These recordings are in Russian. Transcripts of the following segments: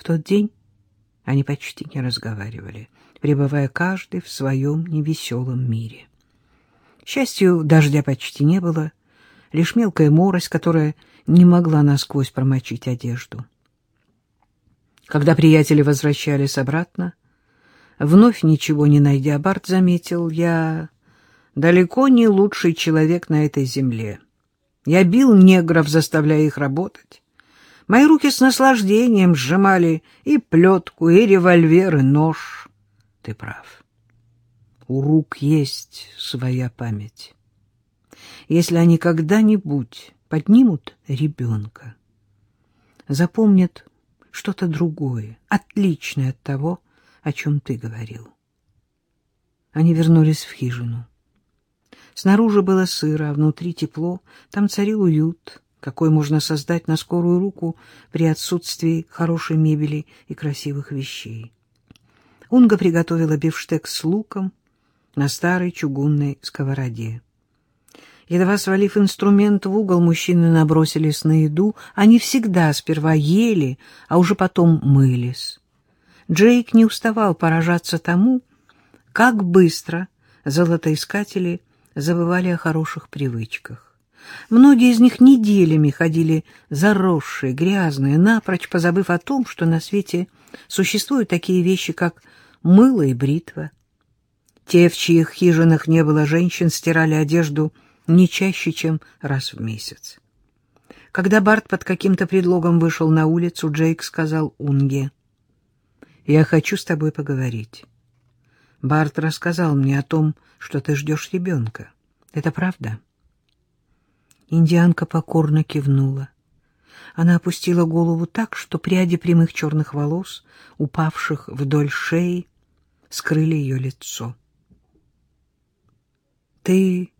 В тот день они почти не разговаривали, пребывая каждый в своем невеселом мире. К счастью, дождя почти не было, лишь мелкая морось, которая не могла насквозь промочить одежду. Когда приятели возвращались обратно, вновь ничего не найдя, Барт заметил, я далеко не лучший человек на этой земле. Я бил негров, заставляя их работать. Мои руки с наслаждением сжимали и плетку, и револьвер, и нож. Ты прав. У рук есть своя память. Если они когда-нибудь поднимут ребенка, запомнят что-то другое, отличное от того, о чем ты говорил. Они вернулись в хижину. Снаружи было сыро, а внутри тепло, там царил уют, какой можно создать на скорую руку при отсутствии хорошей мебели и красивых вещей. Унга приготовила бифштекс с луком на старой чугунной сковороде. Едва свалив инструмент в угол, мужчины набросились на еду. Они всегда сперва ели, а уже потом мылись. Джейк не уставал поражаться тому, как быстро золотоискатели забывали о хороших привычках. Многие из них неделями ходили заросшие, грязные, напрочь позабыв о том, что на свете существуют такие вещи, как мыло и бритва. Те, в чьих хижинах не было женщин, стирали одежду не чаще, чем раз в месяц. Когда Барт под каким-то предлогом вышел на улицу, Джейк сказал Унге, «Я хочу с тобой поговорить. Барт рассказал мне о том, что ты ждешь ребенка. Это правда?» Индианка покорно кивнула. Она опустила голову так, что пряди прямых черных волос, упавших вдоль шеи, скрыли ее лицо. — Ты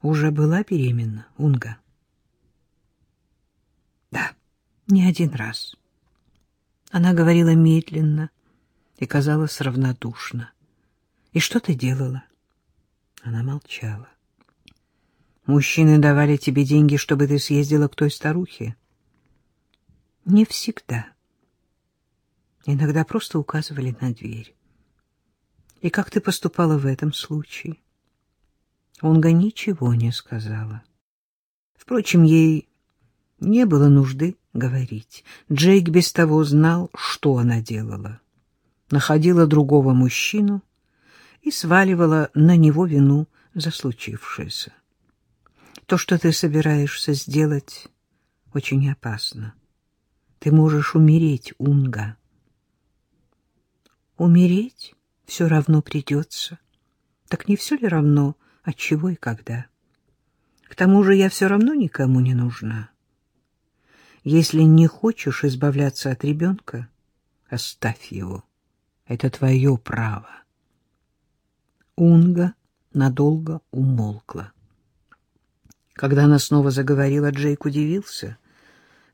уже была беременна, Унга? — Да, не один раз. Она говорила медленно и казалась равнодушна. — И что ты делала? Она молчала. Мужчины давали тебе деньги, чтобы ты съездила к той старухе? Не всегда. Иногда просто указывали на дверь. И как ты поступала в этом случае? Онга ничего не сказала. Впрочем, ей не было нужды говорить. Джейк без того знал, что она делала. Находила другого мужчину и сваливала на него вину за случившееся. То, что ты собираешься сделать, очень опасно. Ты можешь умереть, Унга. Умереть все равно придется. Так не все ли равно, от чего и когда? К тому же я все равно никому не нужна. Если не хочешь избавляться от ребенка, оставь его. Это твое право. Унга надолго умолкла. Когда она снова заговорила, Джейк удивился.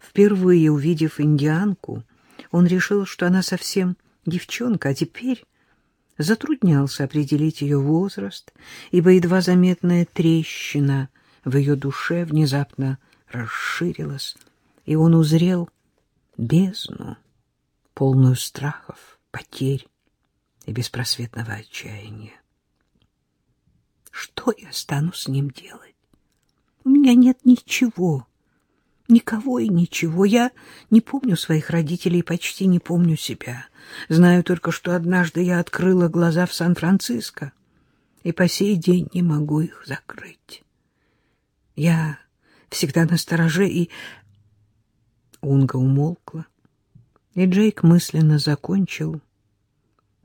Впервые увидев индианку, он решил, что она совсем девчонка, а теперь затруднялся определить ее возраст, ибо едва заметная трещина в ее душе внезапно расширилась, и он узрел бездну, полную страхов, потерь и беспросветного отчаяния. Что я стану с ним делать? У меня нет ничего, никого и ничего. Я не помню своих родителей, почти не помню себя. Знаю только, что однажды я открыла глаза в Сан-Франциско и по сей день не могу их закрыть. Я всегда на стороже, и... Унга умолкла, и Джейк мысленно закончил.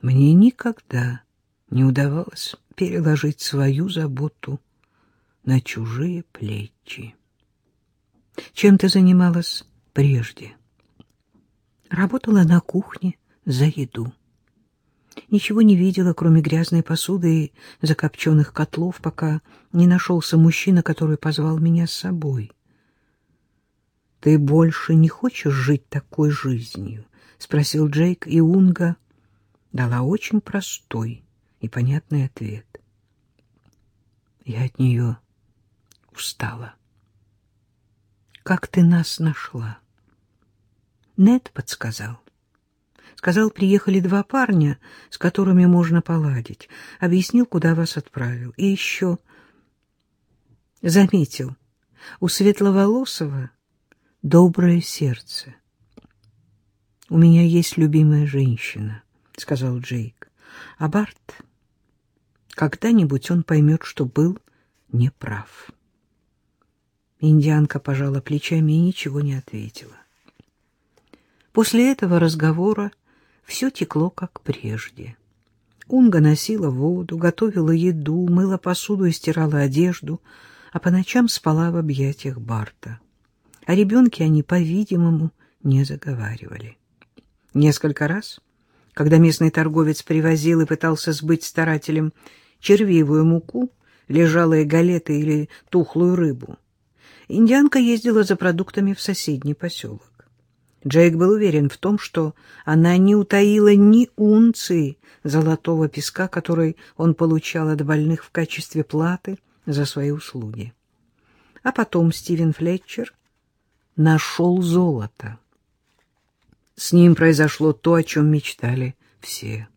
Мне никогда не удавалось переложить свою заботу на чужие плечи. Чем ты занималась прежде? Работала на кухне за еду. Ничего не видела, кроме грязной посуды и закопченных котлов, пока не нашелся мужчина, который позвал меня с собой. — Ты больше не хочешь жить такой жизнью? — спросил Джейк, и Унга дала очень простой и понятный ответ. Я от нее устала. Как ты нас нашла? Нет подсказал. Сказал, приехали два парня, с которыми можно поладить. Объяснил, куда вас отправил. И еще заметил, у Светловолосого доброе сердце. — У меня есть любимая женщина, — сказал Джейк. — А Барт, когда-нибудь он поймет, что был неправ. Индианка пожала плечами и ничего не ответила. После этого разговора все текло, как прежде. Унга носила воду, готовила еду, мыла посуду и стирала одежду, а по ночам спала в объятиях Барта. О ребенке они, по-видимому, не заговаривали. Несколько раз, когда местный торговец привозил и пытался сбыть старателям червивую муку, лежалые галеты или тухлую рыбу, индианка ездила за продуктами в соседний поселок. Джейк был уверен в том, что она не утаила ни унции золотого песка, который он получал от больных в качестве платы за свои услуги. А потом Стивен Флетчер нашел золото. С ним произошло то, о чем мечтали все.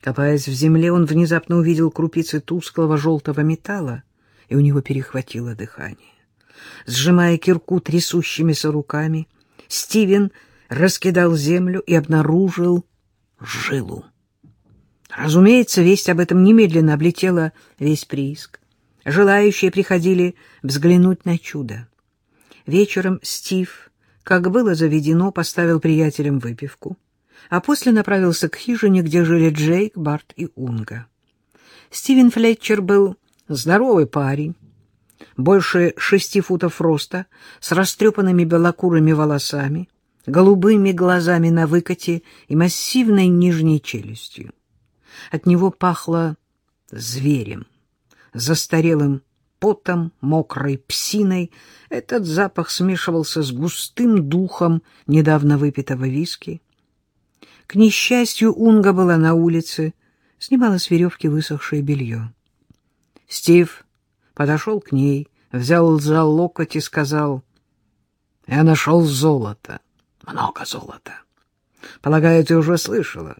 Копаясь в земле, он внезапно увидел крупицы тусклого желтого металла, и у него перехватило дыхание. Сжимая кирку трясущимися руками, Стивен раскидал землю и обнаружил жилу. Разумеется, весть об этом немедленно облетела весь прииск. Желающие приходили взглянуть на чудо. Вечером Стив, как было заведено, поставил приятелям выпивку, а после направился к хижине, где жили Джейк, Барт и Унга. Стивен Флетчер был здоровый парень, больше шести футов роста, с растрепанными белокурыми волосами, голубыми глазами на выкате и массивной нижней челюстью. От него пахло зверем, застарелым потом, мокрой псиной. Этот запах смешивался с густым духом недавно выпитого виски. К несчастью, Унга была на улице, снимала с веревки высохшее белье. Стив подошел к ней, взял за локоть и сказал, «Я нашел золото, много золота. Полагаю, ты уже слышала.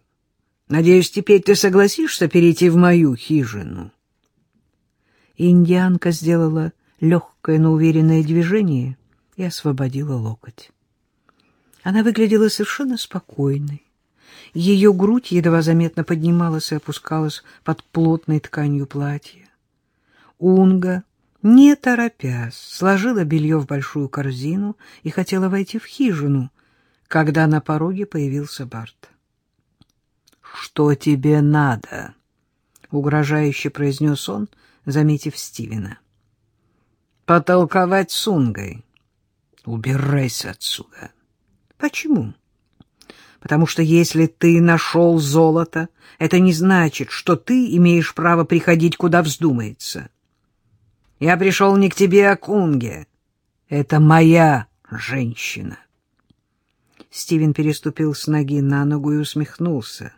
Надеюсь, теперь ты согласишься перейти в мою хижину». Индианка сделала легкое, но уверенное движение и освободила локоть. Она выглядела совершенно спокойной. Ее грудь едва заметно поднималась и опускалась под плотной тканью платья. Унга, не торопясь, сложила белье в большую корзину и хотела войти в хижину, когда на пороге появился Барт. — Что тебе надо? — угрожающе произнес он, заметив Стивена. — Потолковать с Унгой. — Убирайся отсюда. — Почему? — Потому что если ты нашел золото, это не значит, что ты имеешь право приходить, куда вздумается. — я пришел не к тебе, а к Унге. Это моя женщина. Стивен переступил с ноги на ногу и усмехнулся.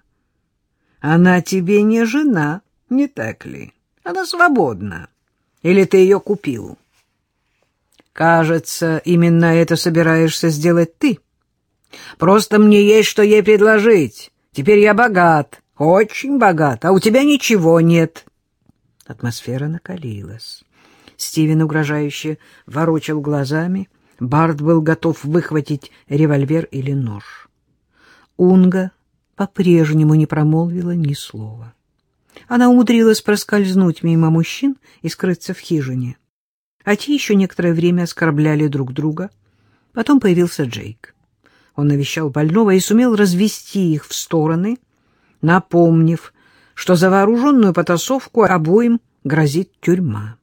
Она тебе не жена, не так ли? Она свободна. Или ты ее купил? Кажется, именно это собираешься сделать ты. Просто мне есть что ей предложить. Теперь я богат, очень богат, а у тебя ничего нет. Атмосфера накалилась. Стивен угрожающе ворочал глазами. Барт был готов выхватить револьвер или нож. Унга по-прежнему не промолвила ни слова. Она умудрилась проскользнуть мимо мужчин и скрыться в хижине. А те еще некоторое время оскорбляли друг друга. Потом появился Джейк. Он навещал больного и сумел развести их в стороны, напомнив, что за вооруженную потасовку обоим грозит тюрьма.